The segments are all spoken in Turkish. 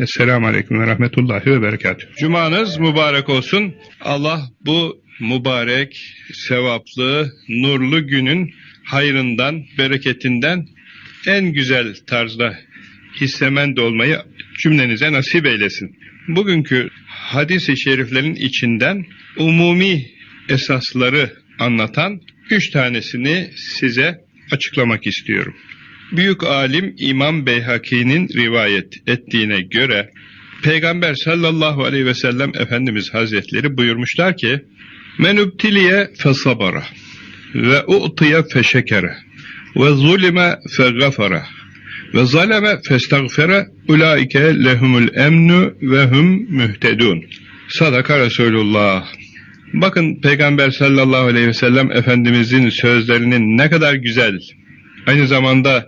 Esselamu Aleyküm ve Rahmetullahi ve Berekatuhu. Cumanız mübarek olsun. Allah bu mübarek, sevaplı, nurlu günün hayrından, bereketinden en güzel tarzda hissemend olmayı cümlenize nasip eylesin. Bugünkü hadis-i şeriflerin içinden umumi esasları anlatan üç tanesini size açıklamak istiyorum. Büyük alim İmam Beyhaki'nin rivayet ettiğine göre Peygamber sallallahu aleyhi ve sellem Efendimiz Hazretleri buyurmuşlar ki Men übtiliye fesabara ve u'tiye feşekere ve zulime fegafara ve zaleme festagfere ulaike lehumul emnu ve hum mühtedun. Sadaka Resulullah. Bakın Peygamber sallallahu aleyhi ve sellem Efendimizin sözlerinin ne kadar güzel, aynı zamanda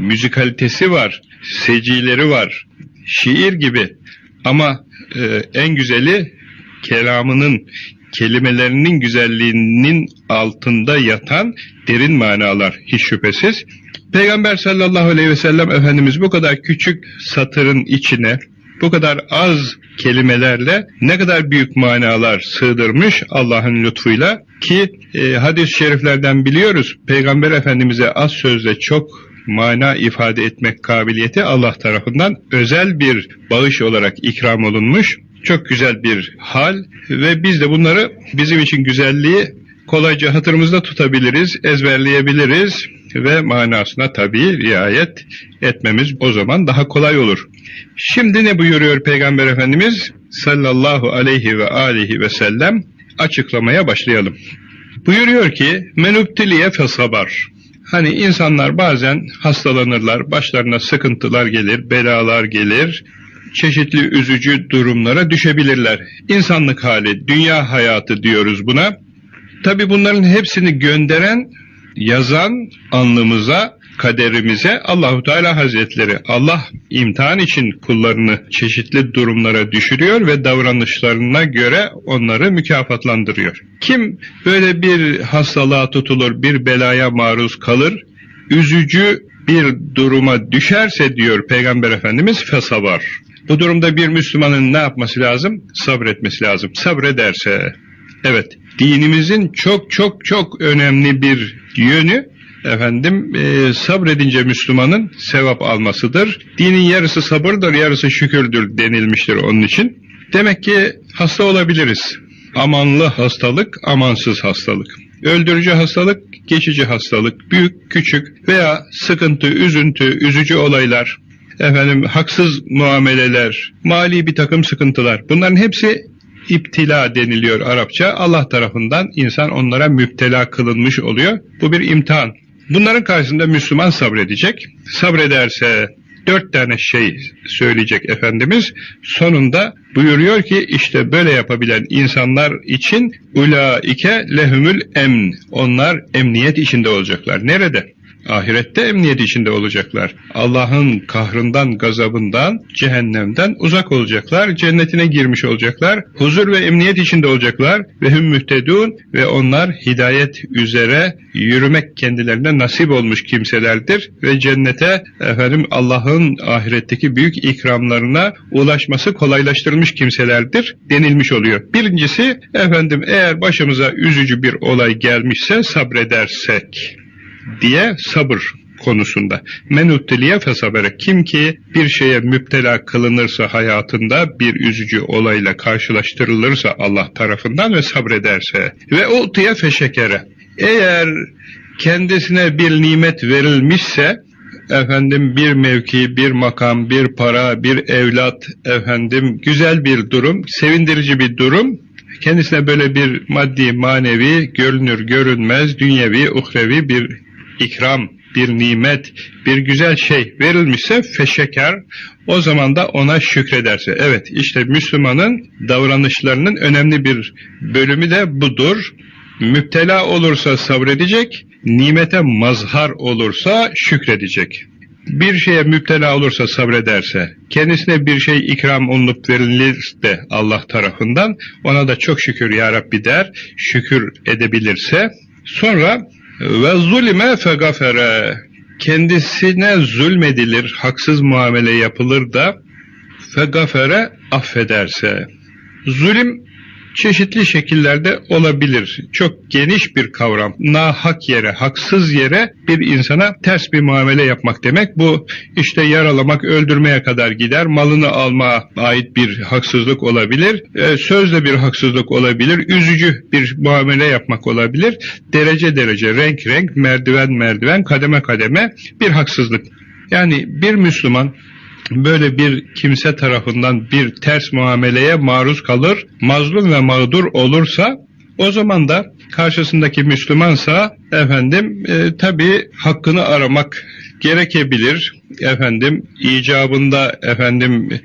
müzikalitesi var, secileri var, şiir gibi ama e, en güzeli kelamının, kelimelerinin güzelliğinin altında yatan derin manalar hiç şüphesiz. Peygamber sallallahu aleyhi ve sellem Efendimiz bu kadar küçük satırın içine bu kadar az kelimelerle ne kadar büyük manalar sığdırmış Allah'ın lütfuyla ki e, hadis-i şeriflerden biliyoruz Peygamber Efendimiz'e az sözle çok mana ifade etmek kabiliyeti Allah tarafından özel bir bağış olarak ikram olunmuş. Çok güzel bir hal ve biz de bunları bizim için güzelliği kolayca hatırımızda tutabiliriz, ezberleyebiliriz ve manasına tabii riayet etmemiz o zaman daha kolay olur. Şimdi ne buyuruyor Peygamber Efendimiz sallallahu aleyhi ve aleyhi ve sellem açıklamaya başlayalım. Buyuruyor ki menüptiliye fesabar. Hani insanlar bazen hastalanırlar, başlarına sıkıntılar gelir, belalar gelir, çeşitli üzücü durumlara düşebilirler. İnsanlık hali, dünya hayatı diyoruz buna. Tabi bunların hepsini gönderen, yazan alnımıza, kaderimize Allahu Teala Hazretleri. Allah imtihan için kullarını çeşitli durumlara düşürüyor ve davranışlarına göre onları mükafatlandırıyor. Kim böyle bir hastalığa tutulur, bir belaya maruz kalır, üzücü bir duruma düşerse diyor Peygamber Efendimiz fesabar. Bu durumda bir Müslümanın ne yapması lazım? Sabretmesi lazım. Sabrederse, evet, dinimizin çok çok çok önemli bir yönü efendim e, sabredince Müslümanın sevap almasıdır. Dinin yarısı sabırdır, yarısı şükürdür denilmiştir onun için. Demek ki hasta olabiliriz. Amanlı hastalık, amansız hastalık. Öldürücü hastalık, geçici hastalık, büyük, küçük veya sıkıntı, üzüntü, üzücü olaylar, efendim haksız muameleler, mali bir takım sıkıntılar. Bunların hepsi iptila deniliyor Arapça. Allah tarafından insan onlara müptela kılınmış oluyor. Bu bir imtihan. Bunların karşısında Müslüman sabredecek. Sabrederse dört tane şey söyleyecek Efendimiz. Sonunda buyuruyor ki işte böyle yapabilen insanlar için ulaike lehumül emn. Onlar emniyet içinde olacaklar. Nerede? Ahirette emniyet içinde olacaklar. Allah'ın kahrından, gazabından, cehennemden uzak olacaklar. Cennetine girmiş olacaklar. Huzur ve emniyet içinde olacaklar. Ve hüm mühtedun ve onlar hidayet üzere yürümek kendilerine nasip olmuş kimselerdir. Ve cennete efendim Allah'ın ahiretteki büyük ikramlarına ulaşması kolaylaştırılmış kimselerdir denilmiş oluyor. Birincisi efendim eğer başımıza üzücü bir olay gelmişse sabredersek diye sabır konusunda. Menuttiliye fesabere kim ki bir şeye müptela kılınırsa hayatında bir üzücü olayla karşılaştırılırsa Allah tarafından ve sabrederse ve utiye feşekere eğer kendisine bir nimet verilmişse efendim bir mevki, bir makam, bir para, bir evlat, efendim güzel bir durum, sevindirici bir durum kendisine böyle bir maddi, manevi, görünür, görünmez, dünyevi, uhrevi bir ikram, bir nimet, bir güzel şey verilmişse feşeker, o zaman da ona şükrederse. Evet işte Müslümanın davranışlarının önemli bir bölümü de budur. Müptela olursa sabredecek, nimete mazhar olursa şükredecek. Bir şeye müptela olursa sabrederse, kendisine bir şey ikram olunup verilir de Allah tarafından, ona da çok şükür ya Rabbi der, şükür edebilirse, sonra ve zulime fegafere kendisine zulmedilir, haksız muamele yapılır da fegafere affederse. Zulüm çeşitli şekillerde olabilir. Çok geniş bir kavram. Nahak yere, haksız yere bir insana ters bir muamele yapmak demek. Bu işte yaralamak, öldürmeye kadar gider. Malını almaya ait bir haksızlık olabilir. E, sözle bir haksızlık olabilir. Üzücü bir muamele yapmak olabilir. Derece derece, renk renk, merdiven merdiven, kademe kademe bir haksızlık. Yani bir Müslüman böyle bir kimse tarafından bir ters muameleye maruz kalır, mazlum ve mağdur olursa o zaman da karşısındaki Müslümansa efendim e, tabi hakkını aramak gerekebilir. Efendim icabında efendim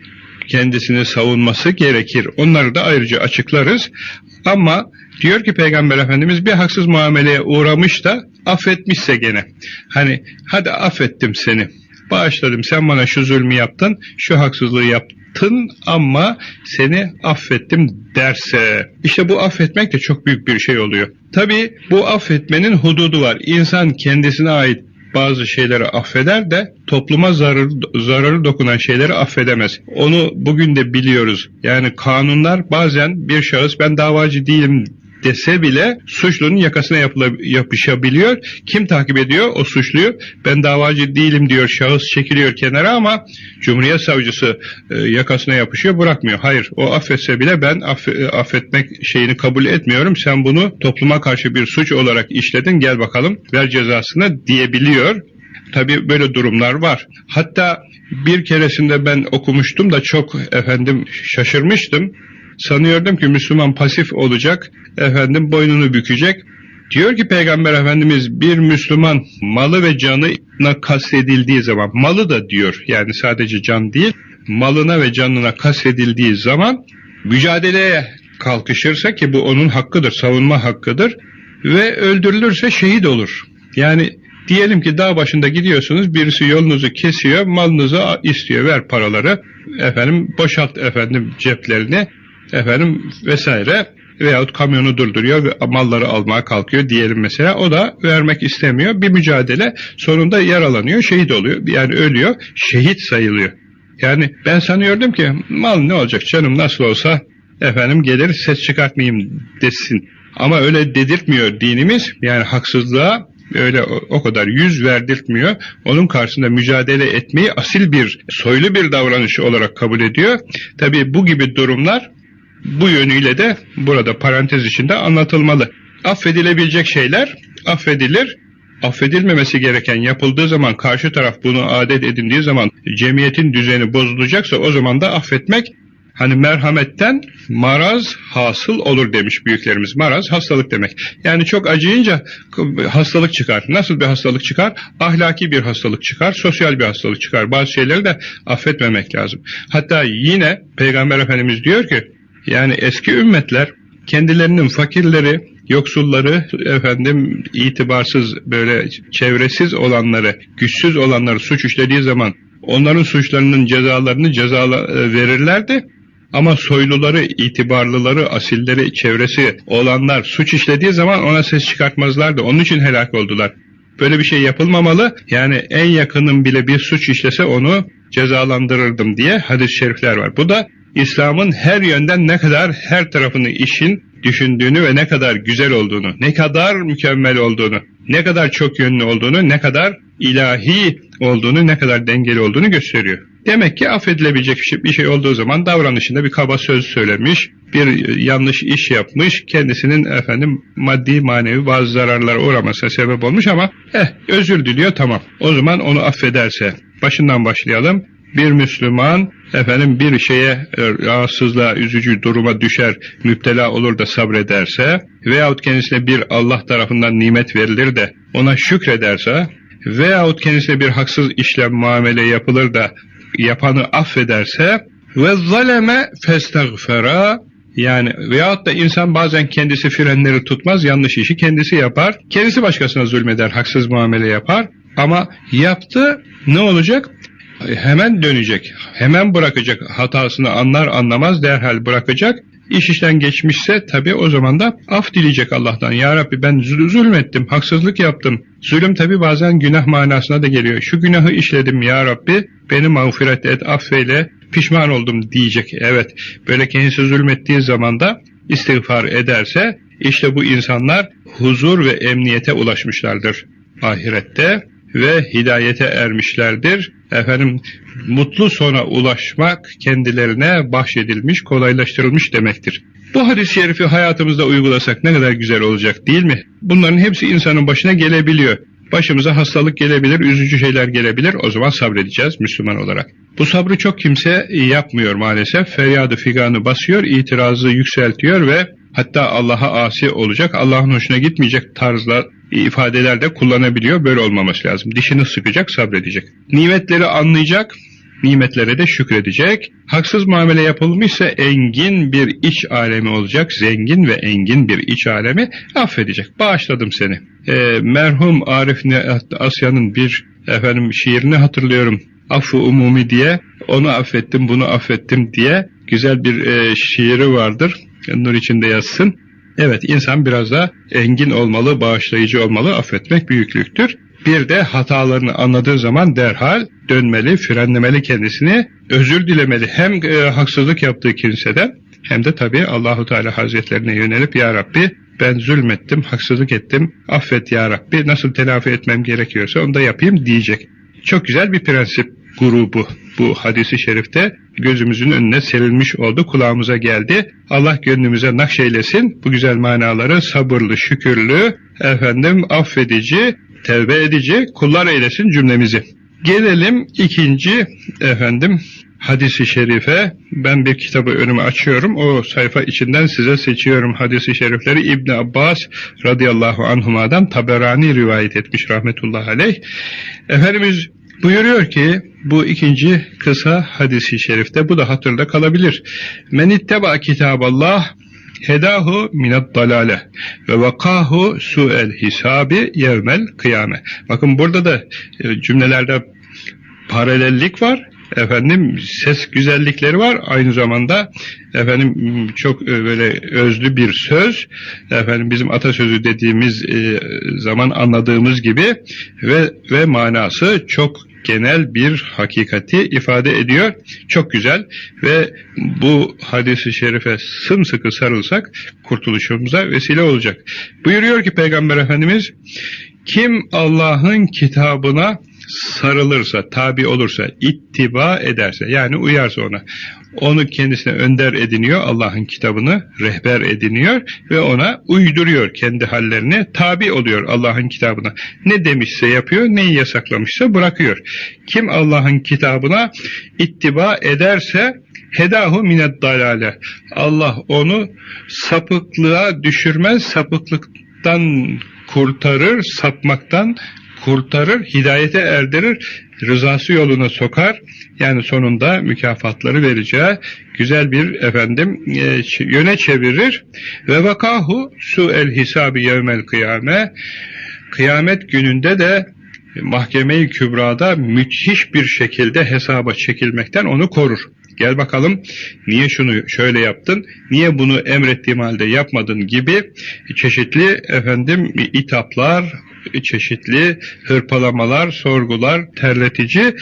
kendisini savunması gerekir. Onları da ayrıca açıklarız. Ama diyor ki Peygamber Efendimiz bir haksız muameleye uğramış da affetmişse gene. Hani hadi affettim seni bağışladım sen bana şu zulmü yaptın, şu haksızlığı yaptın ama seni affettim derse. İşte bu affetmek de çok büyük bir şey oluyor. Tabi bu affetmenin hududu var. İnsan kendisine ait bazı şeyleri affeder de topluma zarar, zararı dokunan şeyleri affedemez. Onu bugün de biliyoruz. Yani kanunlar bazen bir şahıs ben davacı değilim dese bile suçlunun yakasına yapışabiliyor. Kim takip ediyor? O suçluyu. Ben davacı değilim diyor. Şahıs çekiliyor kenara ama Cumhuriyet Savcısı e, yakasına yapışıyor bırakmıyor. Hayır o affetse bile ben aff e, affetmek şeyini kabul etmiyorum. Sen bunu topluma karşı bir suç olarak işledin gel bakalım ver cezasını diyebiliyor. Tabi böyle durumlar var. Hatta bir keresinde ben okumuştum da çok efendim şaşırmıştım. Sanıyordum ki Müslüman pasif olacak, efendim boynunu bükecek. Diyor ki Peygamber Efendimiz bir Müslüman malı ve canına kastedildiği zaman, malı da diyor yani sadece can değil, malına ve canına kastedildiği zaman mücadeleye kalkışırsa ki bu onun hakkıdır, savunma hakkıdır ve öldürülürse şehit olur. Yani diyelim ki dağ başında gidiyorsunuz, birisi yolunuzu kesiyor, malınızı istiyor, ver paraları, efendim boşalt efendim ceplerini, efendim vesaire veyahut kamyonu durduruyor ve malları almaya kalkıyor diyelim mesela. O da vermek istemiyor. Bir mücadele sonunda yaralanıyor şehit oluyor. Yani ölüyor şehit sayılıyor. Yani ben sanıyordum ki mal ne olacak canım nasıl olsa efendim gelir ses çıkartmayayım desin. Ama öyle dedirtmiyor dinimiz. Yani haksızlığa öyle o kadar yüz verdirtmiyor. Onun karşısında mücadele etmeyi asil bir, soylu bir davranış olarak kabul ediyor. Tabi bu gibi durumlar bu yönüyle de burada parantez içinde anlatılmalı. Affedilebilecek şeyler affedilir. Affedilmemesi gereken yapıldığı zaman karşı taraf bunu adet edindiği zaman cemiyetin düzeni bozulacaksa o zaman da affetmek Hani merhametten maraz hasıl olur demiş büyüklerimiz. Maraz hastalık demek. Yani çok acıyınca hastalık çıkar. Nasıl bir hastalık çıkar? Ahlaki bir hastalık çıkar, sosyal bir hastalık çıkar. Bazı şeyleri de affetmemek lazım. Hatta yine Peygamber Efendimiz diyor ki yani eski ümmetler kendilerinin fakirleri, yoksulları, efendim itibarsız böyle çevresiz olanları, güçsüz olanları suç işlediği zaman onların suçlarının cezalarını cezala e, verirlerdi. Ama soyluları, itibarlıları, asilleri, çevresi olanlar suç işlediği zaman ona ses çıkartmazlardı. Onun için helak oldular. Böyle bir şey yapılmamalı. Yani en yakının bile bir suç işlese onu cezalandırırdım diye hadis-i şerifler var. Bu da İslam'ın her yönden ne kadar her tarafını işin düşündüğünü ve ne kadar güzel olduğunu, ne kadar mükemmel olduğunu, ne kadar çok yönlü olduğunu, ne kadar ilahi olduğunu, ne kadar dengeli olduğunu gösteriyor. Demek ki affedilebilecek bir şey olduğu zaman davranışında bir kaba söz söylemiş, bir yanlış iş yapmış, kendisinin efendim maddi manevi bazı zararlara uğramasına sebep olmuş ama eh özür diliyor tamam. O zaman onu affederse başından başlayalım bir Müslüman efendim bir şeye e, rahatsızlığa, üzücü duruma düşer, müptela olur da sabrederse veyahut kendisine bir Allah tarafından nimet verilir de ona şükrederse veyahut kendisine bir haksız işlem muamele yapılır da yapanı affederse ve zaleme festagfera yani veyahut da insan bazen kendisi frenleri tutmaz, yanlış işi kendisi yapar. Kendisi başkasına zulmeder, haksız muamele yapar. Ama yaptı ne olacak? Hemen dönecek, hemen bırakacak hatasını anlar anlamaz derhal bırakacak. İş işten geçmişse tabi o zaman da af dileyecek Allah'tan. Ya Rabbi ben zulmettim, haksızlık yaptım. Zulüm tabi bazen günah manasına da geliyor. Şu günahı işledim ya Rabbi, beni mağfiret et, affeyle, pişman oldum diyecek. Evet böyle kendisi zulmettiği zaman da istiğfar ederse işte bu insanlar huzur ve emniyete ulaşmışlardır ahirette ve hidayete ermişlerdir. Efendim mutlu sona ulaşmak kendilerine bahşedilmiş, kolaylaştırılmış demektir. Bu hadis-i şerifi hayatımızda uygulasak ne kadar güzel olacak değil mi? Bunların hepsi insanın başına gelebiliyor. Başımıza hastalık gelebilir, üzücü şeyler gelebilir. O zaman sabredeceğiz Müslüman olarak. Bu sabrı çok kimse yapmıyor maalesef. Feryadı figanı basıyor, itirazı yükseltiyor ve hatta Allah'a asi olacak, Allah'ın hoşuna gitmeyecek tarzlar, ifadeler de kullanabiliyor. Böyle olmaması lazım. Dişini sıkacak, sabredecek. Nimetleri anlayacak, nimetlere de şükredecek. Haksız muamele yapılmışsa engin bir iç alemi olacak. Zengin ve engin bir iç alemi affedecek. Bağışladım seni. E, merhum Arif Asya'nın bir efendim şiirini hatırlıyorum. Affu umumi diye onu affettim bunu affettim diye güzel bir e, şiiri vardır. Nur içinde yazsın. Evet insan biraz da engin olmalı, bağışlayıcı olmalı, affetmek büyüklüktür. Bir de hatalarını anladığı zaman derhal dönmeli, frenlemeli kendisini, özür dilemeli. Hem e, haksızlık yaptığı kimseden hem de tabii Allahu Teala Hazretlerine yönelip ya Rabbi ben zulmettim, haksızlık ettim, affet ya Rabbi, nasıl telafi etmem gerekiyorsa onu da yapayım diyecek. Çok güzel bir prensip grubu bu hadisi şerifte gözümüzün önüne serilmiş oldu, kulağımıza geldi. Allah gönlümüze nakşeylesin bu güzel manaları sabırlı, şükürlü, efendim affedici, tevbe edici kullar eylesin cümlemizi. Gelelim ikinci efendim hadisi şerife. Ben bir kitabı önüme açıyorum. O sayfa içinden size seçiyorum hadisi şerifleri. İbn Abbas radıyallahu anhuma'dan Taberani rivayet etmiş rahmetullahi aleyh. Efendimiz buyuruyor ki bu ikinci kısa hadisi şerifte bu da hatırda kalabilir. Men itteba kitaballah hedahu minat dalale ve vakahu su'el hisabi yevmel kıyame. Bakın burada da e, cümlelerde paralellik var. Efendim ses güzellikleri var. Aynı zamanda efendim çok e, böyle özlü bir söz. Efendim bizim atasözü dediğimiz e, zaman anladığımız gibi ve ve manası çok genel bir hakikati ifade ediyor. Çok güzel ve bu hadisi şerife sımsıkı sarılsak kurtuluşumuza vesile olacak. Buyuruyor ki Peygamber Efendimiz kim Allah'ın kitabına sarılırsa, tabi olursa, ittiba ederse, yani uyarsa ona, onu kendisine önder ediniyor, Allah'ın kitabını rehber ediniyor ve ona uyduruyor kendi hallerini, tabi oluyor Allah'ın kitabına. Ne demişse yapıyor, neyi yasaklamışsa bırakıyor. Kim Allah'ın kitabına ittiba ederse, hedahu minet dalale. Allah onu sapıklığa düşürmez, sapıklıktan kurtarır, sapmaktan kurtarır, hidayete erdirir, rızası yoluna sokar. Yani sonunda mükafatları vereceği güzel bir efendim e, yöne çevirir. Ve vakahu su el hisabi yevmel kıyame. Kıyamet gününde de mahkeme-i kübrada müthiş bir şekilde hesaba çekilmekten onu korur. Gel bakalım niye şunu şöyle yaptın, niye bunu emrettiğim halde yapmadın gibi çeşitli efendim itaplar, çeşitli hırpalamalar, sorgular, terletici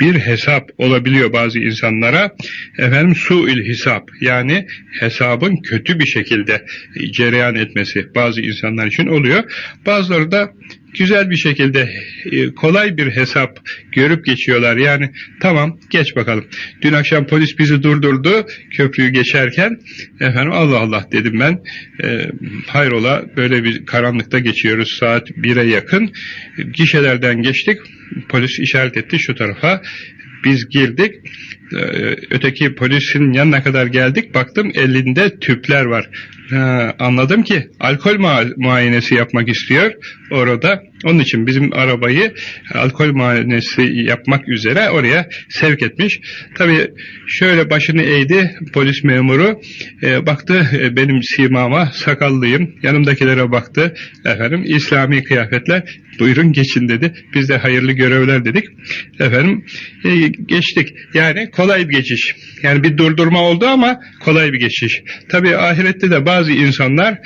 bir hesap olabiliyor bazı insanlara. Efendim suil hesap yani hesabın kötü bir şekilde cereyan etmesi bazı insanlar için oluyor. Bazıları da güzel bir şekilde e, kolay bir hesap görüp geçiyorlar. Yani tamam geç bakalım. Dün akşam polis bizi durdurdu köprüyü geçerken. Efendim Allah Allah dedim ben. E, hayrola böyle bir karanlıkta geçiyoruz saat 1'e yakın. Gişelerden geçtik. Polis işaret etti şu tarafa. Biz girdik. E, öteki polisin yanına kadar geldik. Baktım elinde tüpler var. Ha, anladım ki alkol muayenesi yapmak istiyor orada. Onun için bizim arabayı alkol muayenesi yapmak üzere oraya sevk etmiş. Tabii şöyle başını eğdi polis memuru. E, baktı e, benim simama sakallıyım. Yanımdakilere baktı. Efendim İslami kıyafetler. Buyurun geçin dedi. Biz de hayırlı görevler dedik. Efendim e, geçtik. Yani kolay bir geçiş. Yani bir durdurma oldu ama kolay bir geçiş. Tabii ahirette de bazı bazı insanlar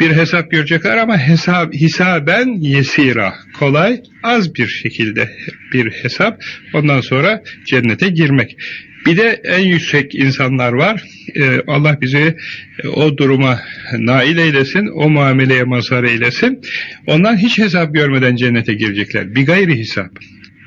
bir hesap görecekler ama hesap hisaben yesira kolay az bir şekilde bir hesap ondan sonra cennete girmek. Bir de en yüksek insanlar var. Ee, Allah bizi e, o duruma nail eylesin, o muameleye mazhar eylesin. Onlar hiç hesap görmeden cennete girecekler. Bir gayri hesap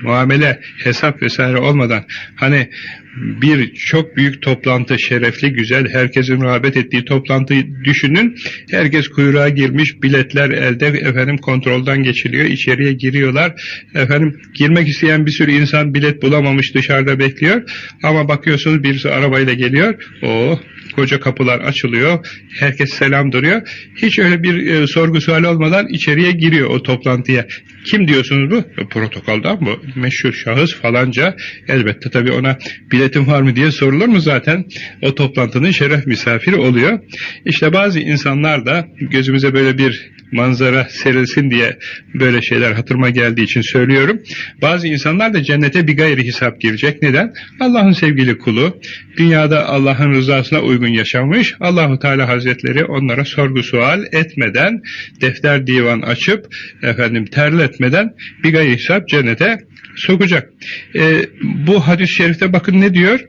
muamele, hesap vesaire olmadan hani bir çok büyük toplantı, şerefli, güzel, herkesin rağbet ettiği toplantıyı düşünün. Herkes kuyruğa girmiş, biletler elde, efendim kontrolden geçiliyor, içeriye giriyorlar. Efendim girmek isteyen bir sürü insan bilet bulamamış, dışarıda bekliyor. Ama bakıyorsunuz birisi arabayla geliyor. O koca kapılar açılıyor. Herkes selam duruyor. Hiç öyle bir e, sorgu sual olmadan içeriye giriyor o toplantıya. Kim diyorsunuz bu? Protokoldan bu. Meşhur şahıs falanca. Elbette tabii ona biletin var mı diye sorulur mu zaten? O toplantının şeref misafiri oluyor. İşte bazı insanlar da gözümüze böyle bir manzara serilsin diye böyle şeyler hatırıma geldiği için söylüyorum. Bazı insanlar da cennete bir gayri hesap girecek. Neden? Allah'ın sevgili kulu, dünyada Allah'ın rızasına uygun yaşamış, Allahu Teala Hazretleri onlara sorgu sual etmeden, defter divan açıp, efendim terletmeden bir gayri hesap cennete sokacak. E, bu hadis-i şerifte bakın ne diyor?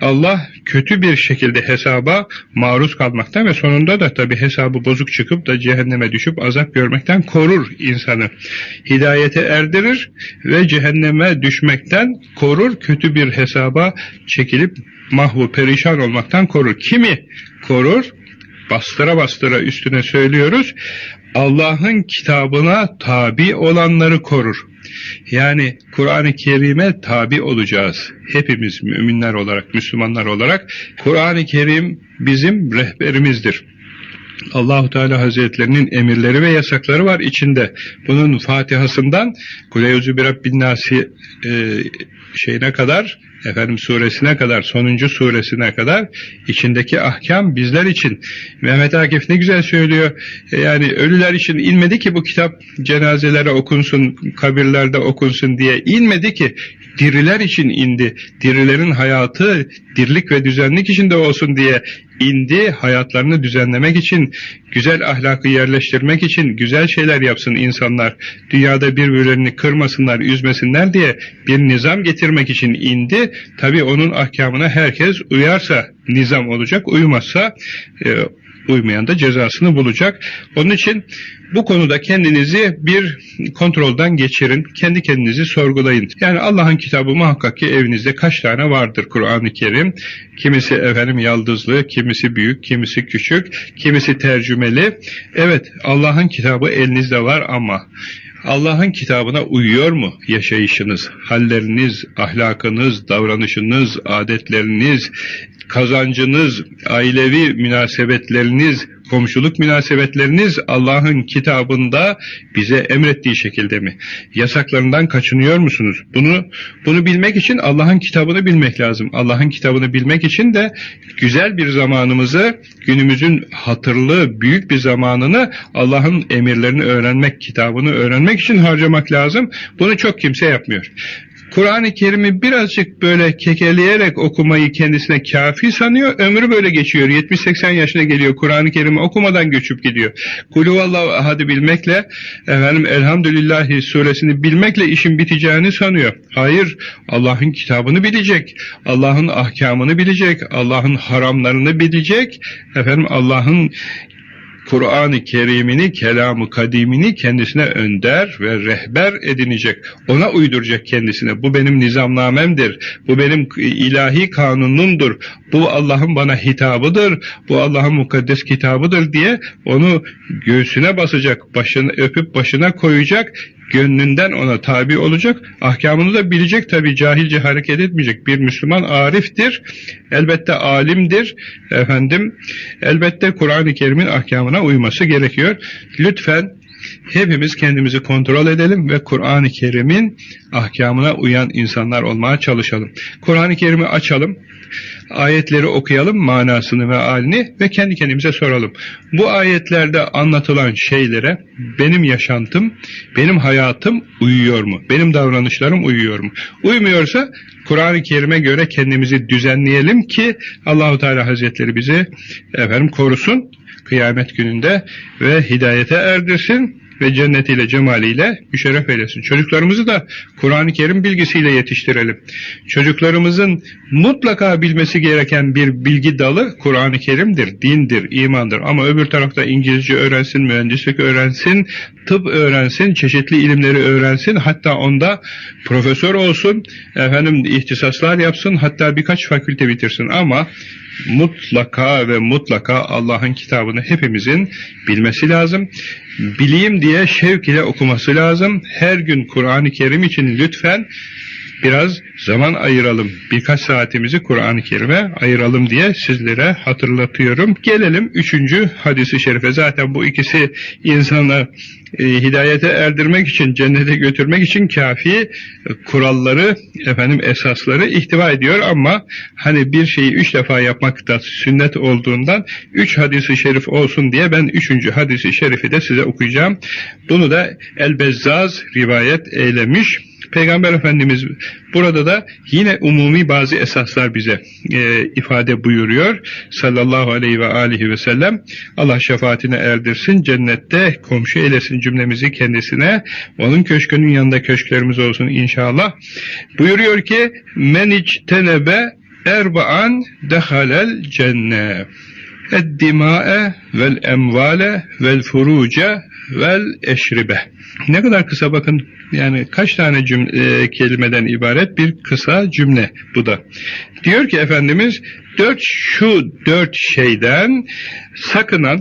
Allah kötü bir şekilde hesaba maruz kalmaktan ve sonunda da tabi hesabı bozuk çıkıp da cehenneme düşüp azap görmekten korur insanı. Hidayete erdirir ve cehenneme düşmekten korur, kötü bir hesaba çekilip mahvu perişan olmaktan korur. Kimi korur? Bastıra bastıra üstüne söylüyoruz. Allah'ın kitabına tabi olanları korur. Yani Kur'an-ı Kerim'e tabi olacağız. Hepimiz müminler olarak, Müslümanlar olarak Kur'an-ı Kerim bizim rehberimizdir. Allahu Teala Hazretlerinin emirleri ve yasakları var içinde. Bunun Fatihasından Kuleyüzü bir Rabbin Nasi e, şeyine kadar efendim suresine kadar sonuncu suresine kadar içindeki ahkam bizler için. Mehmet Akif ne güzel söylüyor. E, yani ölüler için inmedi ki bu kitap cenazelere okunsun, kabirlerde okunsun diye inmedi ki diriler için indi. Dirilerin hayatı dirlik ve düzenlik içinde olsun diye indi. Hayatlarını düzenlemek için, güzel ahlakı yerleştirmek için güzel şeyler yapsın insanlar. Dünyada birbirlerini kırmasınlar, üzmesinler diye bir nizam getirmek için indi. Tabi onun ahkamına herkes uyarsa nizam olacak, uymazsa e, uymayan da cezasını bulacak. Onun için bu konuda kendinizi bir kontrolden geçirin. Kendi kendinizi sorgulayın. Yani Allah'ın kitabı muhakkak ki evinizde kaç tane vardır Kur'an-ı Kerim. Kimisi efendim yaldızlı, kimisi büyük, kimisi küçük, kimisi tercümeli. Evet Allah'ın kitabı elinizde var ama Allah'ın kitabına uyuyor mu yaşayışınız, halleriniz, ahlakınız, davranışınız, adetleriniz, kazancınız, ailevi münasebetleriniz, komşuluk münasebetleriniz Allah'ın kitabında bize emrettiği şekilde mi? Yasaklarından kaçınıyor musunuz? Bunu bunu bilmek için Allah'ın kitabını bilmek lazım. Allah'ın kitabını bilmek için de güzel bir zamanımızı, günümüzün hatırlı büyük bir zamanını Allah'ın emirlerini öğrenmek, kitabını öğrenmek için harcamak lazım. Bunu çok kimse yapmıyor. Kur'an-ı Kerim'i birazcık böyle kekeleyerek okumayı kendisine kafi sanıyor. Ömrü böyle geçiyor. 70-80 yaşına geliyor. Kur'an-ı Kerim'i okumadan göçüp gidiyor. Kulüvallahu ahadi bilmekle efendim Elhamdülillahi suresini bilmekle işin biteceğini sanıyor. Hayır. Allah'ın kitabını bilecek. Allah'ın ahkamını bilecek. Allah'ın haramlarını bilecek. Efendim Allah'ın Kur'an-ı Kerim'ini, kelamı kadimini kendisine önder ve rehber edinecek. Ona uyduracak kendisine. Bu benim nizamnamemdir. Bu benim ilahi kanunumdur. Bu Allah'ın bana hitabıdır. Bu Allah'ın mukaddes kitabıdır diye onu göğsüne basacak, başını öpüp başına koyacak gönlünden ona tabi olacak, ahkamını da bilecek tabi cahilce hareket etmeyecek. Bir Müslüman ariftir, elbette alimdir, efendim, elbette Kur'an-ı Kerim'in ahkamına uyması gerekiyor. Lütfen hepimiz kendimizi kontrol edelim ve Kur'an-ı Kerim'in ahkamına uyan insanlar olmaya çalışalım. Kur'an-ı Kerim'i açalım, ayetleri okuyalım manasını ve halini ve kendi kendimize soralım. Bu ayetlerde anlatılan şeylere benim yaşantım, benim hayatım uyuyor mu? Benim davranışlarım uyuyor mu? Uymuyorsa Kur'an-ı Kerim'e göre kendimizi düzenleyelim ki Allahu Teala Hazretleri bizi efendim korusun. kıyamet gününde ve hidayete erdirsin ve cennetiyle cemaliyle müşerref eylesin. Çocuklarımızı da Kur'an-ı Kerim bilgisiyle yetiştirelim. Çocuklarımızın mutlaka bilmesi gereken bir bilgi dalı Kur'an-ı Kerim'dir, dindir, imandır. Ama öbür tarafta İngilizce öğrensin, mühendislik öğrensin, tıp öğrensin, çeşitli ilimleri öğrensin. Hatta onda profesör olsun, efendim ihtisaslar yapsın, hatta birkaç fakülte bitirsin. Ama mutlaka ve mutlaka Allah'ın kitabını hepimizin bilmesi lazım. Bileyim diye şevk ile okuması lazım. Her gün Kur'an-ı Kerim için lütfen biraz zaman ayıralım. Birkaç saatimizi Kur'an-ı Kerim'e ayıralım diye sizlere hatırlatıyorum. Gelelim üçüncü hadisi şerife. Zaten bu ikisi insana e, hidayete erdirmek için, cennete götürmek için kafi kuralları, efendim esasları ihtiva ediyor ama hani bir şeyi üç defa yapmak da sünnet olduğundan üç hadisi şerif olsun diye ben üçüncü hadisi şerifi de size okuyacağım. Bunu da El-Bezzaz rivayet eylemiş. Peygamber Efendimiz burada da yine umumi bazı esaslar bize e, ifade buyuruyor. Sallallahu aleyhi ve aleyhi ve sellem Allah şefaatine erdirsin, cennette komşu eylesin cümlemizi kendisine. Onun köşkünün yanında köşklerimiz olsun inşallah. Buyuruyor ki men içtenebe erba'an dehalel cenne. Eddima'e vel emvale vel furuce vel eşribe. Ne kadar kısa bakın yani kaç tane cümle, e, kelimeden ibaret bir kısa cümle bu da. Diyor ki Efendimiz dört şu dört şeyden sakınan,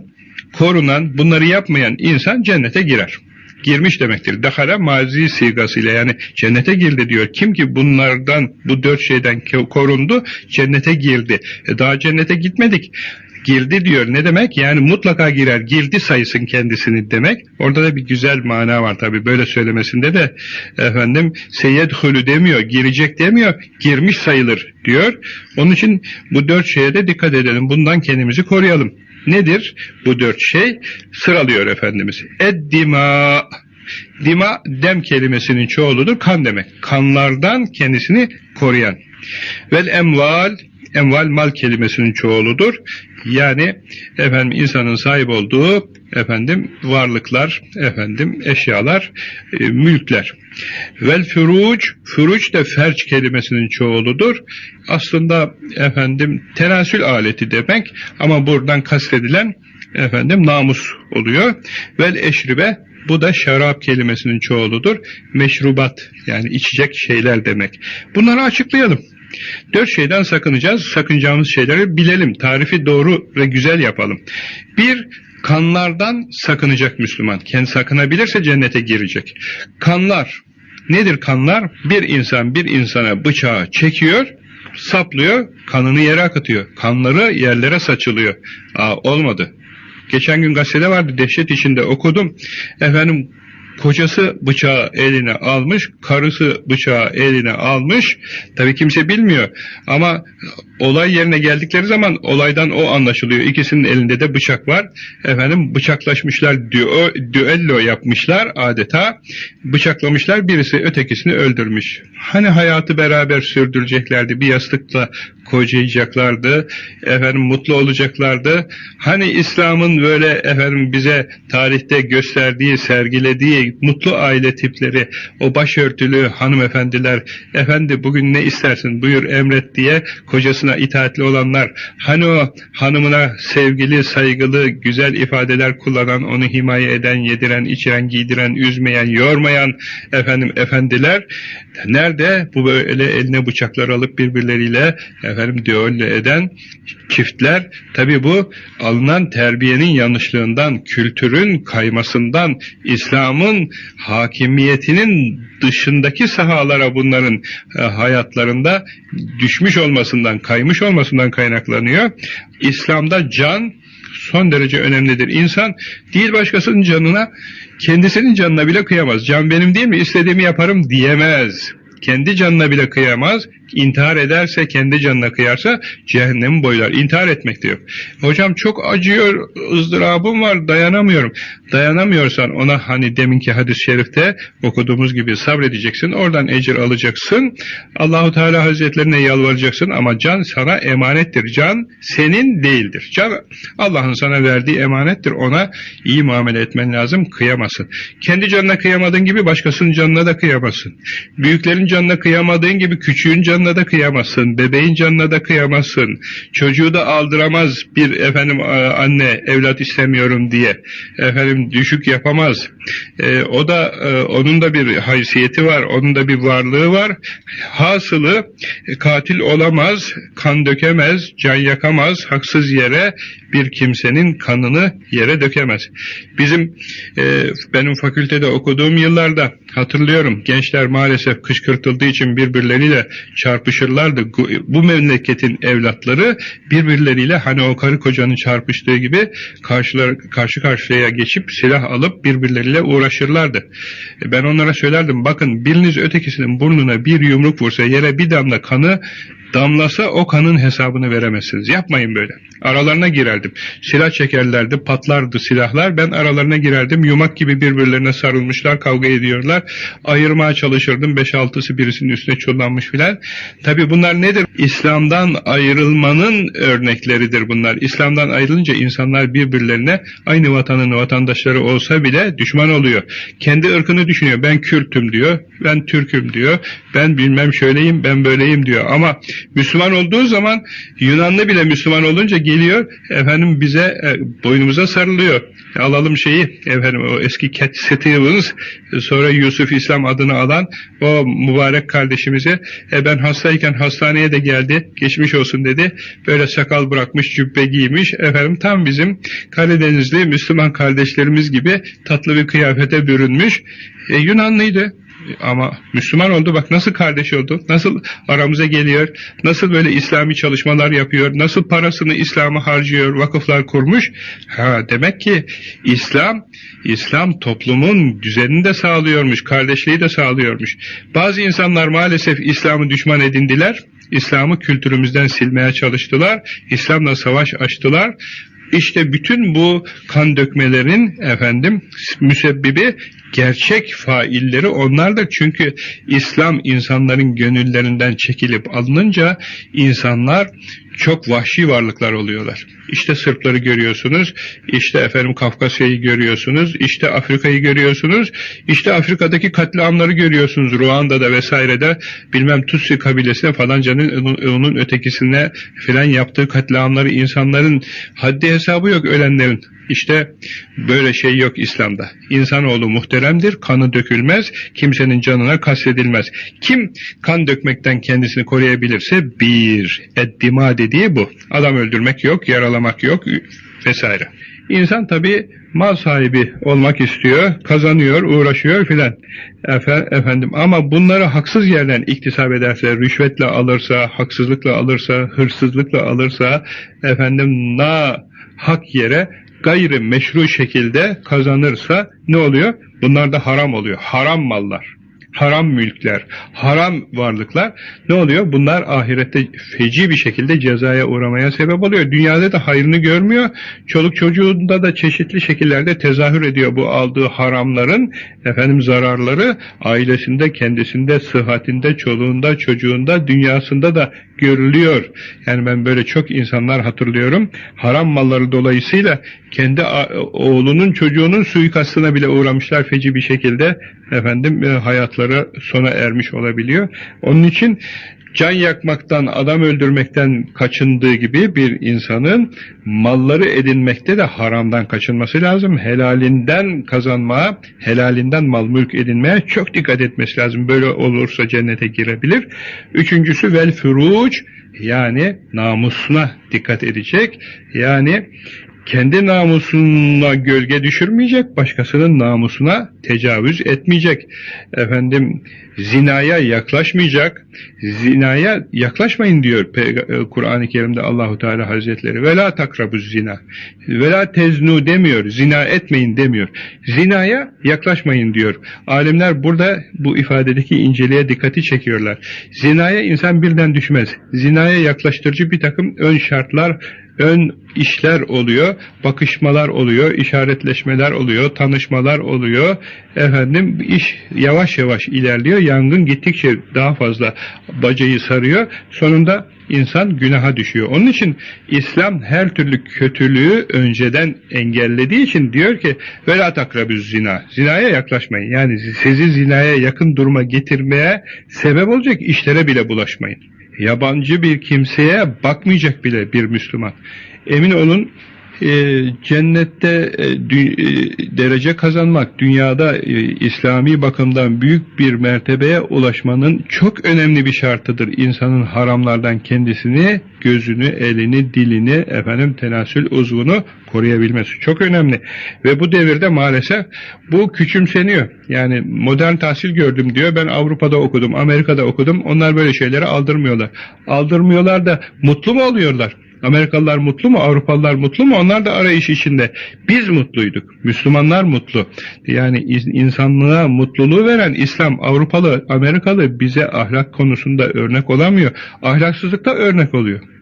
korunan, bunları yapmayan insan cennete girer girmiş demektir. Dahara mazi sigasıyla yani cennete girdi diyor. Kim ki bunlardan bu dört şeyden korundu cennete girdi. E daha cennete gitmedik girdi diyor. Ne demek? Yani mutlaka girer. Girdi sayısın kendisini demek. Orada da bir güzel mana var tabi. Böyle söylemesinde de efendim seyyedhulü demiyor. Girecek demiyor. Girmiş sayılır diyor. Onun için bu dört şeye de dikkat edelim. Bundan kendimizi koruyalım. Nedir bu dört şey? Sıralıyor Efendimiz. Eddima Dima dem kelimesinin çoğuludur. Kan demek. Kanlardan kendisini koruyan. Vel emval Emval mal kelimesinin çoğuludur. Yani efendim insanın sahip olduğu efendim varlıklar, efendim eşyalar, e, mülkler. Vel furuc, furuc de ferç kelimesinin çoğuludur. Aslında efendim tenasül aleti demek ama buradan kastedilen efendim namus oluyor. Vel eşribe bu da şarap kelimesinin çoğuludur. Meşrubat yani içecek şeyler demek. Bunları açıklayalım. Dört şeyden sakınacağız. Sakınacağımız şeyleri bilelim. Tarifi doğru ve güzel yapalım. Bir, kanlardan sakınacak Müslüman. Kendi sakınabilirse cennete girecek. Kanlar. Nedir kanlar? Bir insan bir insana bıçağı çekiyor, saplıyor, kanını yere akıtıyor. Kanları yerlere saçılıyor. Aa, olmadı. Geçen gün gazetede vardı, dehşet içinde okudum. Efendim Kocası bıçağı eline almış, karısı bıçağı eline almış. Tabi kimse bilmiyor ama olay yerine geldikleri zaman olaydan o anlaşılıyor. İkisinin elinde de bıçak var. Efendim bıçaklaşmışlar, düo, düello yapmışlar adeta. Bıçaklamışlar, birisi ötekisini öldürmüş. Hani hayatı beraber sürdüreceklerdi, bir yastıkla kocayacaklardı, efendim mutlu olacaklardı. Hani İslam'ın böyle efendim bize tarihte gösterdiği, sergilediği mutlu aile tipleri, o başörtülü hanımefendiler, efendi bugün ne istersin buyur emret diye kocasına itaatli olanlar, hani o hanımına sevgili, saygılı, güzel ifadeler kullanan, onu himaye eden, yediren, içiren, giydiren, üzmeyen, yormayan efendim efendiler, nerede? Bu böyle eline bıçaklar alıp birbirleriyle efendim düello eden çiftler tabi bu alınan terbiyenin yanlışlığından, kültürün kaymasından, İslam'ın hakimiyetinin dışındaki sahalara bunların e, hayatlarında düşmüş olmasından, kaymış olmasından kaynaklanıyor. İslam'da can son derece önemlidir. İnsan değil başkasının canına, kendisinin canına bile kıyamaz. Can benim değil mi? İstediğimi yaparım diyemez kendi canına bile kıyamaz, intihar ederse, kendi canına kıyarsa cehennem boylar. İntihar etmek de yok. Hocam çok acıyor, ızdırabım var, dayanamıyorum. Dayanamıyorsan ona hani deminki hadis-i şerifte okuduğumuz gibi sabredeceksin. Oradan ecir alacaksın. Allahu Teala Hazretlerine yalvaracaksın ama can sana emanettir. Can senin değildir. Can Allah'ın sana verdiği emanettir. Ona iyi muamele etmen lazım. Kıyamasın. Kendi canına kıyamadığın gibi başkasının canına da kıyamazsın. Büyüklerin canına kıyamadığın gibi küçüğün canına da kıyamazsın. Bebeğin canına da kıyamazsın. Çocuğu da aldıramaz bir efendim anne evlat istemiyorum diye. Efendim düşük yapamaz. E, o da e, onun da bir haysiyeti var. Onun da bir varlığı var. Hasılı e, katil olamaz, kan dökemez, can yakamaz, haksız yere bir kimsenin kanını yere dökemez. Bizim e, benim fakültede okuduğum yıllarda hatırlıyorum gençler maalesef kışkırtıldığı için birbirleriyle çarpışırlardı. Bu memleketin evlatları birbirleriyle hani o karı kocanın çarpıştığı gibi karşılar, karşı karşıya geçip silah alıp birbirleriyle uğraşırlardı. Ben onlara söylerdim bakın biriniz ötekisinin burnuna bir yumruk vursa yere bir damla kanı damlasa o kanın hesabını veremezsiniz. Yapmayın böyle. Aralarına girerdim. Silah çekerlerdi, patlardı silahlar. Ben aralarına girerdim. Yumak gibi birbirlerine sarılmışlar, kavga ediyorlar. Ayırmaya çalışırdım. Beş altısı birisinin üstüne çullanmış filan. Tabi bunlar nedir? İslam'dan ayrılmanın örnekleridir bunlar. İslam'dan ayrılınca insanlar birbirlerine aynı vatanın vatandaşları olsa bile düşman oluyor. Kendi ırkını düşünüyor. Ben Kürt'üm diyor. Ben Türk'üm diyor. Ben bilmem şöyleyim, ben böyleyim diyor. Ama Müslüman olduğu zaman Yunanlı bile Müslüman olunca geliyor efendim bize e, boynumuza sarılıyor. Alalım şeyi efendim o eski Cat Stevens sonra Yusuf İslam adını alan o mübarek kardeşimize e, ben hastayken hastaneye de geldi geçmiş olsun dedi. Böyle sakal bırakmış cübbe giymiş efendim tam bizim Karadenizli Müslüman kardeşlerimiz gibi tatlı bir kıyafete bürünmüş. E, Yunanlıydı ama Müslüman oldu. Bak nasıl kardeş oldu. Nasıl aramıza geliyor. Nasıl böyle İslami çalışmalar yapıyor. Nasıl parasını İslam'a harcıyor vakıflar kurmuş. Ha demek ki İslam İslam toplumun düzenini de sağlıyormuş kardeşliği de sağlıyormuş. Bazı insanlar maalesef İslam'ı düşman edindiler. İslam'ı kültürümüzden silmeye çalıştılar. İslam'la savaş açtılar. İşte bütün bu kan dökmelerin efendim müsebbibi gerçek failleri onlardır. Çünkü İslam insanların gönüllerinden çekilip alınınca insanlar çok vahşi varlıklar oluyorlar. İşte Sırpları görüyorsunuz, işte efendim Kafkasya'yı görüyorsunuz, işte Afrika'yı görüyorsunuz, işte Afrika'daki katliamları görüyorsunuz. Ruanda'da vesairede bilmem Tutsi kabilesine falancanın onun ötekisine filan yaptığı katliamları insanların haddi hesabı yok ölenlerin. İşte böyle şey yok İslam'da. İnsanoğlu muhteremdir, kanı dökülmez, kimsenin canına kastedilmez. Kim kan dökmekten kendisini koruyabilirse bir, eddima dediği bu. Adam öldürmek yok, yaralamak yok vesaire. İnsan tabi mal sahibi olmak istiyor, kazanıyor, uğraşıyor filan. Efendim ama bunları haksız yerden iktisap ederse, rüşvetle alırsa, haksızlıkla alırsa, hırsızlıkla alırsa, efendim na hak yere gayri meşru şekilde kazanırsa ne oluyor? Bunlar da haram oluyor. Haram mallar haram mülkler, haram varlıklar ne oluyor? Bunlar ahirette feci bir şekilde cezaya uğramaya sebep oluyor. Dünyada da hayrını görmüyor. Çoluk çocuğunda da çeşitli şekillerde tezahür ediyor bu aldığı haramların efendim zararları ailesinde, kendisinde, sıhhatinde, çoluğunda, çocuğunda, dünyasında da görülüyor. Yani ben böyle çok insanlar hatırlıyorum. Haram malları dolayısıyla kendi oğlunun çocuğunun suikastına bile uğramışlar feci bir şekilde efendim e, hayatları sona ermiş olabiliyor. Onun için can yakmaktan, adam öldürmekten kaçındığı gibi bir insanın malları edinmekte de haramdan kaçınması lazım. Helalinden kazanmaya, helalinden mal mülk edinmeye çok dikkat etmesi lazım. Böyle olursa cennete girebilir. Üçüncüsü vel furuc yani namusuna dikkat edecek. Yani kendi namusuna gölge düşürmeyecek, başkasının namusuna tecavüz etmeyecek. Efendim zinaya yaklaşmayacak. Zinaya yaklaşmayın diyor e, Kur'an-ı Kerim'de Allahu Teala Hazretleri. Vela takrabuz zina. Vela teznu demiyor. Zina etmeyin demiyor. Zinaya yaklaşmayın diyor. Alimler burada bu ifadedeki inceliğe dikkati çekiyorlar. Zinaya insan birden düşmez. Zinaya yaklaştırıcı bir takım ön şartlar ön işler oluyor, bakışmalar oluyor, işaretleşmeler oluyor, tanışmalar oluyor. Efendim iş yavaş yavaş ilerliyor. Yangın gittikçe daha fazla bacayı sarıyor. Sonunda insan günaha düşüyor. Onun için İslam her türlü kötülüğü önceden engellediği için diyor ki vela takrabüz zina. Zinaya yaklaşmayın. Yani sizi zinaya yakın duruma getirmeye sebep olacak işlere bile bulaşmayın yabancı bir kimseye bakmayacak bile bir Müslüman. Emin olun e, cennette e, e, derece kazanmak, dünyada İslami bakımdan büyük bir mertebeye ulaşmanın çok önemli bir şartıdır. İnsanın haramlardan kendisini, gözünü, elini, dilini, efendim tenasül uzvunu koruyabilmesi çok önemli. Ve bu devirde maalesef bu küçümseniyor. Yani modern tahsil gördüm diyor. Ben Avrupa'da okudum, Amerika'da okudum. Onlar böyle şeyleri aldırmıyorlar. Aldırmıyorlar da mutlu mu oluyorlar? Amerikalılar mutlu mu? Avrupalılar mutlu mu? Onlar da arayış içinde. Biz mutluyduk. Müslümanlar mutlu. Yani insanlığa mutluluğu veren İslam, Avrupalı, Amerikalı bize ahlak konusunda örnek olamıyor. Ahlaksızlıkta örnek oluyor.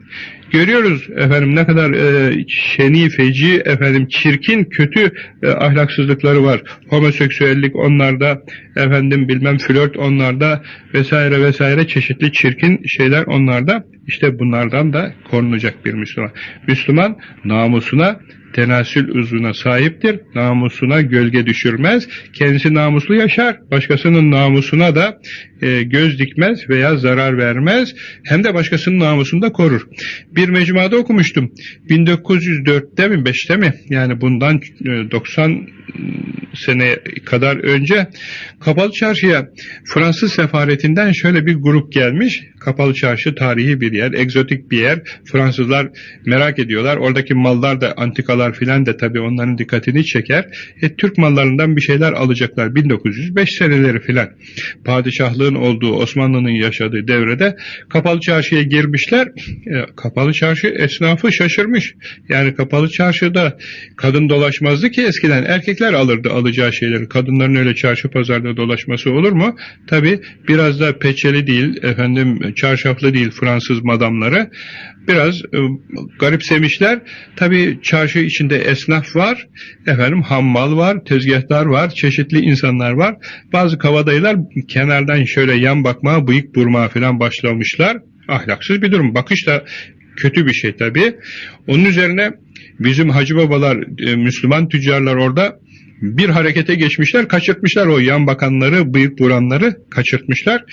Görüyoruz efendim ne kadar e, şeni, feci, efendim çirkin, kötü e, ahlaksızlıkları var. Homoseksüellik onlarda, efendim bilmem flört onlarda vesaire vesaire çeşitli çirkin şeyler onlarda. İşte bunlardan da korunacak bir Müslüman. Müslüman namusuna tenasül uzuna sahiptir. Namusuna gölge düşürmez. Kendisi namuslu yaşar. Başkasının namusuna da e, göz dikmez veya zarar vermez. Hem de başkasının namusunu da korur. Bir mecmuada okumuştum. 1904'te mi 5'te mi? Yani bundan 90 e, sene kadar önce Kapalı Çarşı'ya Fransız sefaretinden şöyle bir grup gelmiş. Kapalı Çarşı tarihi bir yer, egzotik bir yer. Fransızlar merak ediyorlar. Oradaki mallar da antikalar filan da tabii onların dikkatini çeker. E, Türk mallarından bir şeyler alacaklar. 1905 seneleri filan. Padişahlığın olduğu, Osmanlı'nın yaşadığı devrede Kapalı Çarşı'ya girmişler. E, kapalı Çarşı esnafı şaşırmış. Yani Kapalı Çarşı'da kadın dolaşmazdı ki eskiden erkekler alırdı alacağı şeyleri. Kadınların öyle çarşı pazarda dolaşması olur mu? Tabi biraz da peçeli değil, efendim çarşaflı değil Fransız madamları. Biraz e, garipsemişler. Tabi çarşı içinde esnaf var, efendim hammal var, tezgahlar var, çeşitli insanlar var. Bazı kavadayılar kenardan şöyle yan bakmaya, bıyık burma falan başlamışlar. Ahlaksız bir durum. Bakış da kötü bir şey tabi. Onun üzerine bizim hacı babalar, e, Müslüman tüccarlar orada bir harekete geçmişler, kaçırtmışlar o yan bakanları, bıyık buranları kaçırtmışlar.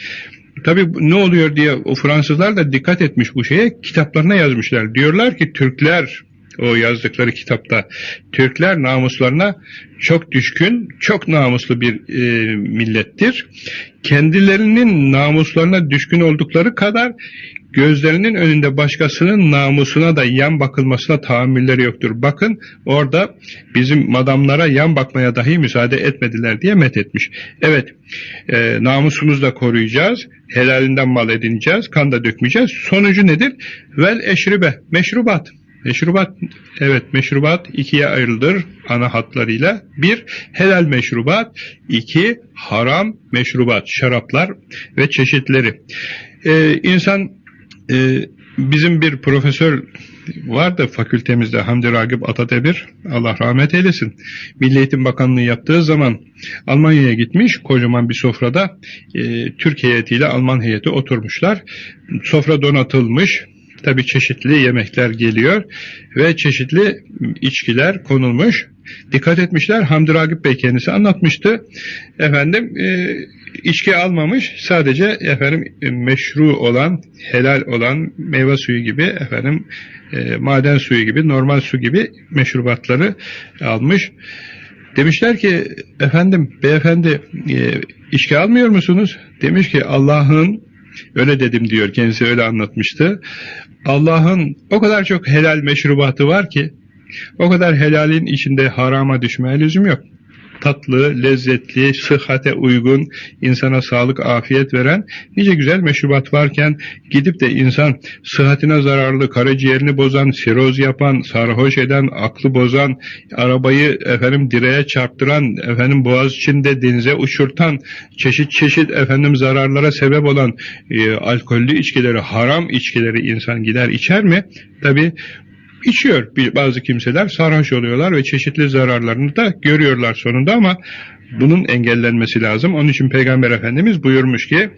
Tabi ne oluyor diye o Fransızlar da dikkat etmiş bu şeye, kitaplarına yazmışlar. Diyorlar ki Türkler o yazdıkları kitapta Türkler namuslarına çok düşkün, çok namuslu bir e, millettir. Kendilerinin namuslarına düşkün oldukları kadar gözlerinin önünde başkasının namusuna da yan bakılmasına tahammülleri yoktur. Bakın orada bizim madamlara yan bakmaya dahi müsaade etmediler diye met etmiş. Evet e, namusumuzu da koruyacağız. Helalinden mal edineceğiz. Kan da dökmeyeceğiz. Sonucu nedir? Vel eşribe. Meşrubat. Meşrubat, evet meşrubat ikiye ayrılır ana hatlarıyla. Bir, helal meşrubat. iki haram meşrubat, şaraplar ve çeşitleri. Ee, insan e, bizim bir profesör vardı fakültemizde Hamdi Ragip Atatebir Allah rahmet eylesin. Milli Eğitim Bakanlığı yaptığı zaman Almanya'ya gitmiş kocaman bir sofrada e, Türk heyetiyle Alman heyeti oturmuşlar. Sofra donatılmış tabi çeşitli yemekler geliyor ve çeşitli içkiler konulmuş. Dikkat etmişler Hamdi Ragip Bey kendisi anlatmıştı. Efendim e, içki almamış sadece efendim meşru olan helal olan meyve suyu gibi efendim e, maden suyu gibi normal su gibi meşrubatları almış. Demişler ki efendim beyefendi e, içki almıyor musunuz? Demiş ki Allah'ın öyle dedim diyor kendisi öyle anlatmıştı. Allah'ın o kadar çok helal meşrubatı var ki O kadar helalin içinde harama düşmeye lüzum yok tatlı, lezzetli, sıhhate uygun, insana sağlık, afiyet veren nice güzel meşrubat varken gidip de insan sıhhatine zararlı, karaciğerini bozan, siroz yapan, sarhoş eden, aklı bozan, arabayı efendim direğe çarptıran, efendim boğaz içinde denize uçurtan, çeşit çeşit efendim zararlara sebep olan e, alkollü içkileri, haram içkileri insan gider içer mi? Tabi içiyor. Bazı kimseler sarhoş oluyorlar ve çeşitli zararlarını da görüyorlar sonunda ama bunun engellenmesi lazım. Onun için Peygamber Efendimiz buyurmuş ki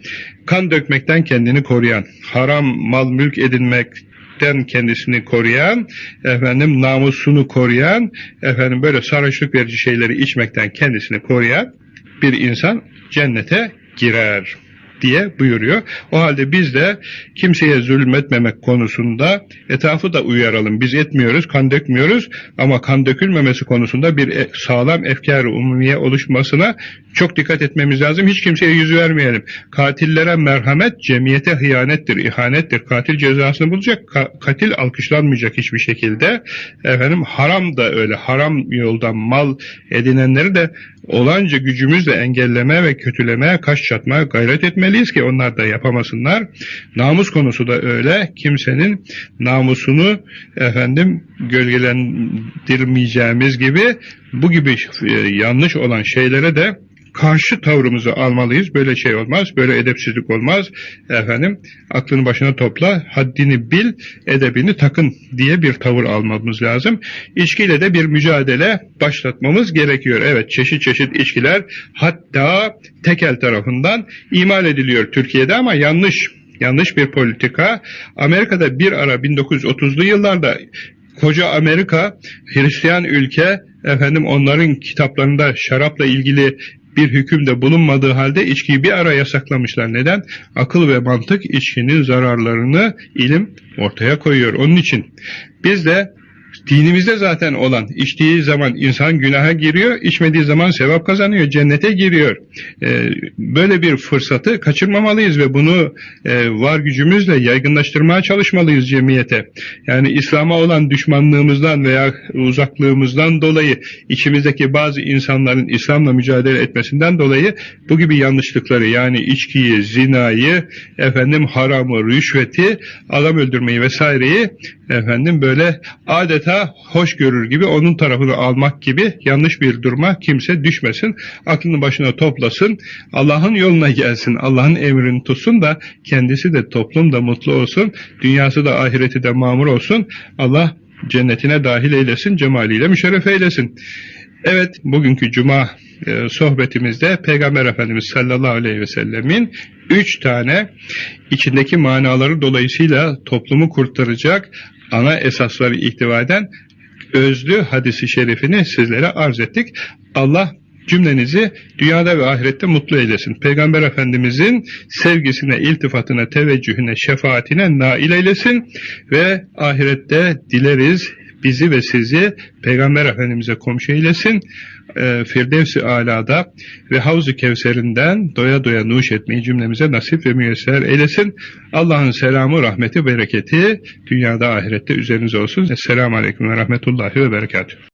kan dökmekten kendini koruyan, haram mal mülk edinmekten kendisini koruyan, efendim namusunu koruyan, efendim böyle sarhoşluk verici şeyleri içmekten kendisini koruyan bir insan cennete girer diye buyuruyor. O halde biz de kimseye zulmetmemek konusunda etrafı da uyaralım. Biz etmiyoruz, kan dökmüyoruz ama kan dökülmemesi konusunda bir e, sağlam efkar umumiye oluşmasına çok dikkat etmemiz lazım. Hiç kimseye yüz vermeyelim. Katillere merhamet cemiyete hıyanettir, ihanettir. Katil cezasını bulacak. Ka katil alkışlanmayacak hiçbir şekilde. Efendim haram da öyle. Haram yoldan mal edinenleri de olanca gücümüzle engellemeye ve kötülemeye, kaş çatmaya gayret etmeliyiz ki onlar da yapamasınlar. Namus konusu da öyle. Kimsenin namusunu efendim gölgelendirmeyeceğimiz gibi bu gibi e, yanlış olan şeylere de karşı tavrımızı almalıyız. Böyle şey olmaz, böyle edepsizlik olmaz. Efendim, aklını başına topla, haddini bil, edebini takın diye bir tavır almamız lazım. İçkiyle de bir mücadele başlatmamız gerekiyor. Evet, çeşit çeşit içkiler hatta tekel tarafından imal ediliyor Türkiye'de ama yanlış. Yanlış bir politika. Amerika'da bir ara 1930'lu yıllarda koca Amerika Hristiyan ülke efendim onların kitaplarında şarapla ilgili bir hükümde bulunmadığı halde içkiyi bir ara yasaklamışlar. Neden? Akıl ve mantık içkinin zararlarını ilim ortaya koyuyor. Onun için biz de dinimizde zaten olan içtiği zaman insan günaha giriyor, içmediği zaman sevap kazanıyor, cennete giriyor. Ee, böyle bir fırsatı kaçırmamalıyız ve bunu e, var gücümüzle yaygınlaştırmaya çalışmalıyız cemiyete. Yani İslam'a olan düşmanlığımızdan veya uzaklığımızdan dolayı içimizdeki bazı insanların İslam'la mücadele etmesinden dolayı bu gibi yanlışlıkları yani içkiyi, zinayı, efendim haramı, rüşveti, adam öldürmeyi vesaireyi efendim böyle adeta hoş görür gibi onun tarafını almak gibi yanlış bir duruma kimse düşmesin. Aklını başına toplasın. Allah'ın yoluna gelsin. Allah'ın emrini tutsun da kendisi de toplum da mutlu olsun. Dünyası da ahireti de mamur olsun. Allah cennetine dahil eylesin. Cemaliyle müşerref eylesin. Evet bugünkü cuma e, sohbetimizde Peygamber Efendimiz sallallahu aleyhi ve sellemin üç tane içindeki manaları dolayısıyla toplumu kurtaracak ana esasları ihtiva eden özlü hadisi şerifini sizlere arz ettik. Allah cümlenizi dünyada ve ahirette mutlu eylesin. Peygamber Efendimizin sevgisine, iltifatına, teveccühüne, şefaatine nail eylesin ve ahirette dileriz bizi ve sizi Peygamber Efendimiz'e komşu eylesin. E, Firdevs-i Ala'da ve Havz-ı Kevser'inden doya doya nuş etmeyi cümlemize nasip ve müyesser eylesin. Allah'ın selamı, rahmeti, bereketi dünyada ahirette üzerinize olsun. Esselamu Aleyküm ve Rahmetullahi ve Berekatuhu.